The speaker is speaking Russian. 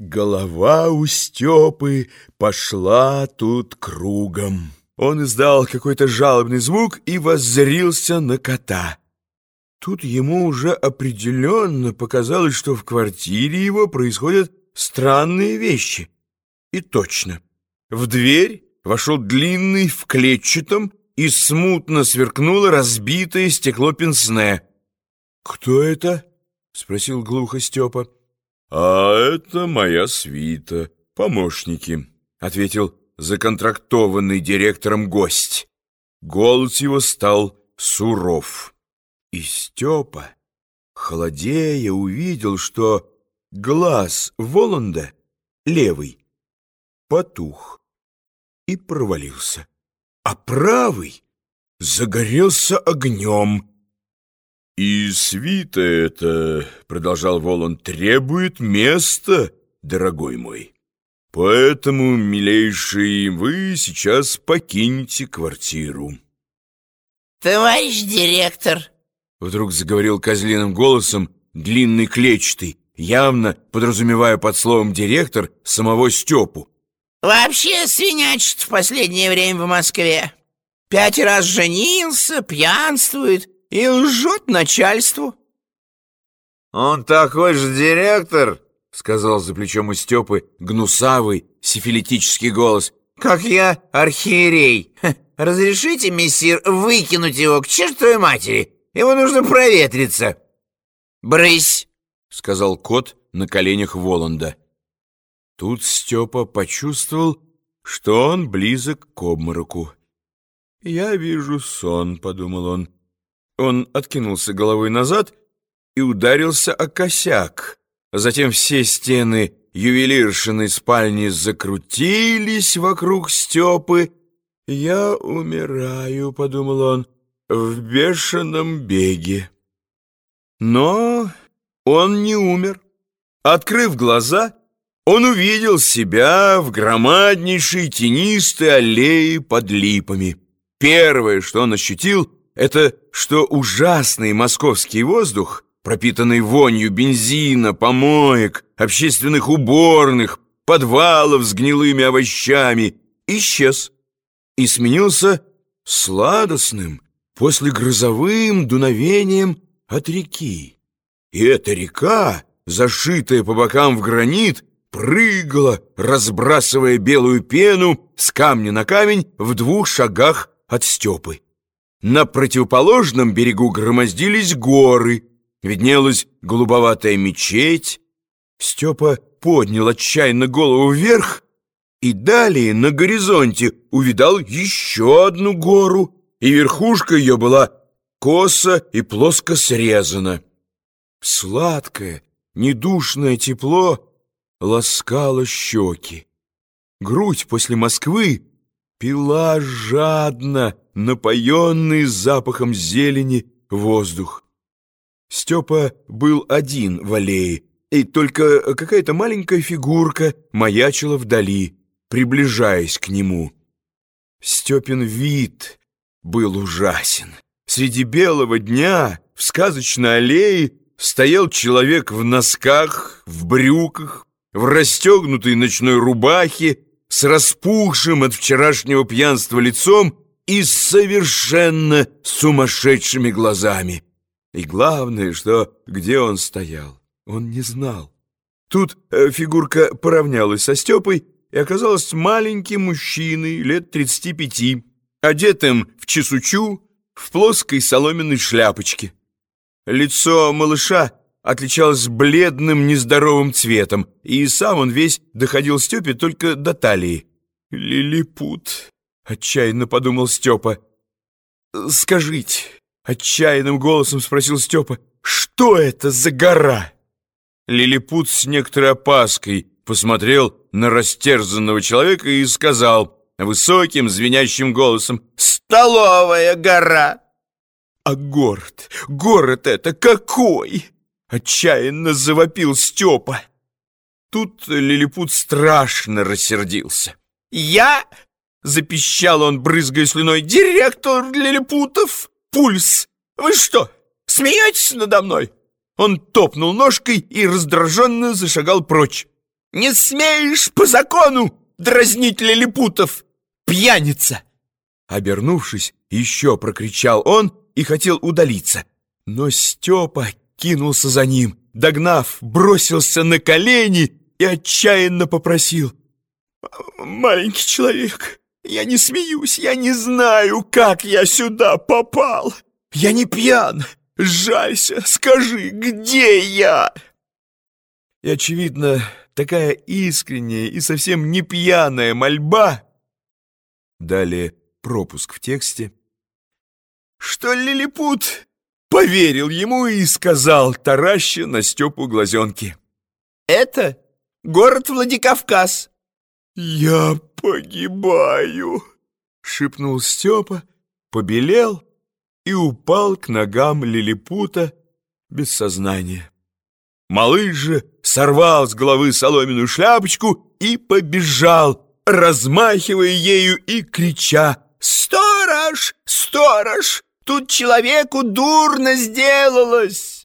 Голова у Степы пошла тут кругом. Он издал какой-то жалобный звук и воззрился на кота. Тут ему уже определенно показалось, что в квартире его происходят странные вещи. И точно. В дверь вошел длинный в клетчатом и смутно сверкнуло разбитое стекло пенсне. «Кто это?» — спросил глухо Степа. «А это моя свита, помощники», — ответил законтрактованный директором гость. Голос его стал суров. И Степа, холодея, увидел, что глаз Воланда, левый, потух и провалился, а правый загорелся огнем, «И свита это, — продолжал Волан, — требует места, дорогой мой. Поэтому, милейший, вы сейчас покинете квартиру». «Товарищ директор!» — вдруг заговорил козлиным голосом длинный клетчатый, явно подразумевая под словом «директор» самого Степу. «Вообще свинячит в последнее время в Москве. Пять раз женился, пьянствует» и лжет начальству. «Он такой же директор», — сказал за плечом у Степы гнусавый сифилитический голос, «как я архиерей. разрешите, мессир, выкинуть его к чертовой матери? Ему нужно проветриться». «Брысь», — сказал кот на коленях Воланда. Тут Степа почувствовал, что он близок к обмороку. «Я вижу сон», — подумал он. Он откинулся головой назад и ударился о косяк. Затем все стены ювелиршиной спальни закрутились вокруг Степы. «Я умираю», — подумал он, — «в бешеном беге». Но он не умер. Открыв глаза, он увидел себя в громаднейшей тенистой аллее под липами. Первое, что он ощутил — это что ужасный московский воздух, пропитанный вонью бензина, помоек, общественных уборных, подвалов с гнилыми овощами, исчез и сменился сладостным, послегрозовым дуновением от реки. И эта река, зашитая по бокам в гранит, прыгала, разбрасывая белую пену с камня на камень в двух шагах от Степы. На противоположном берегу громоздились горы, виднелась голубоватая мечеть. Степа поднял отчаянно голову вверх и далее на горизонте увидал еще одну гору, и верхушка ее была косо и плоско срезана. Сладкое, недушное тепло ласкало щеки. Грудь после Москвы пила жадно, напоенный запахом зелени воздух. Степа был один в аллее, и только какая-то маленькая фигурка маячила вдали, приближаясь к нему. Степин вид был ужасен. Среди белого дня в сказочной аллее стоял человек в носках, в брюках, в расстегнутой ночной рубахе, с распухшим от вчерашнего пьянства лицом и совершенно сумасшедшими глазами. И главное, что где он стоял, он не знал. Тут э, фигурка поравнялась со Степой и оказалась маленьким мужчиной лет 35, одетым в чесучу, в плоской соломенной шляпочке. Лицо малыша отличалось бледным нездоровым цветом, и сам он весь доходил Степе только до талии. «Лилипут», — отчаянно подумал Степа. «Скажите», — отчаянным голосом спросил Степа, «что это за гора?» Лилипут с некоторой опаской посмотрел на растерзанного человека и сказал высоким звенящим голосом «Столовая гора!» «А город, город это какой?» Отчаянно завопил Степа. Тут Лилипут страшно рассердился. «Я?» — запищал он, брызгая слюной. «Директор Лилипутов! Пульс! Вы что, смеетесь надо мной?» Он топнул ножкой и раздраженно зашагал прочь. Не смеешь по закону дразнить лилипутов, пьяница!» Обернувшись, еще прокричал он и хотел удалиться. Но Степа кинулся за ним, догнав, бросился на колени и отчаянно попросил. «Маленький человек, я не смеюсь, я не знаю, как я сюда попал. Я не пьян, жалься, скажи, где я?» И, очевидно, такая искренняя и совсем не пьяная мольба. Далее пропуск в тексте. Что лилипут поверил ему и сказал, тараща на Степу глазенки. «Это город Владикавказ». «Я погибаю», — шепнул Степа, побелел и упал к ногам лилипута без сознания. Малыш же сорвал с головы соломенную шляпочку и побежал, размахивая ею и крича «Сторож! Сторож! Тут человеку дурно сделалось!»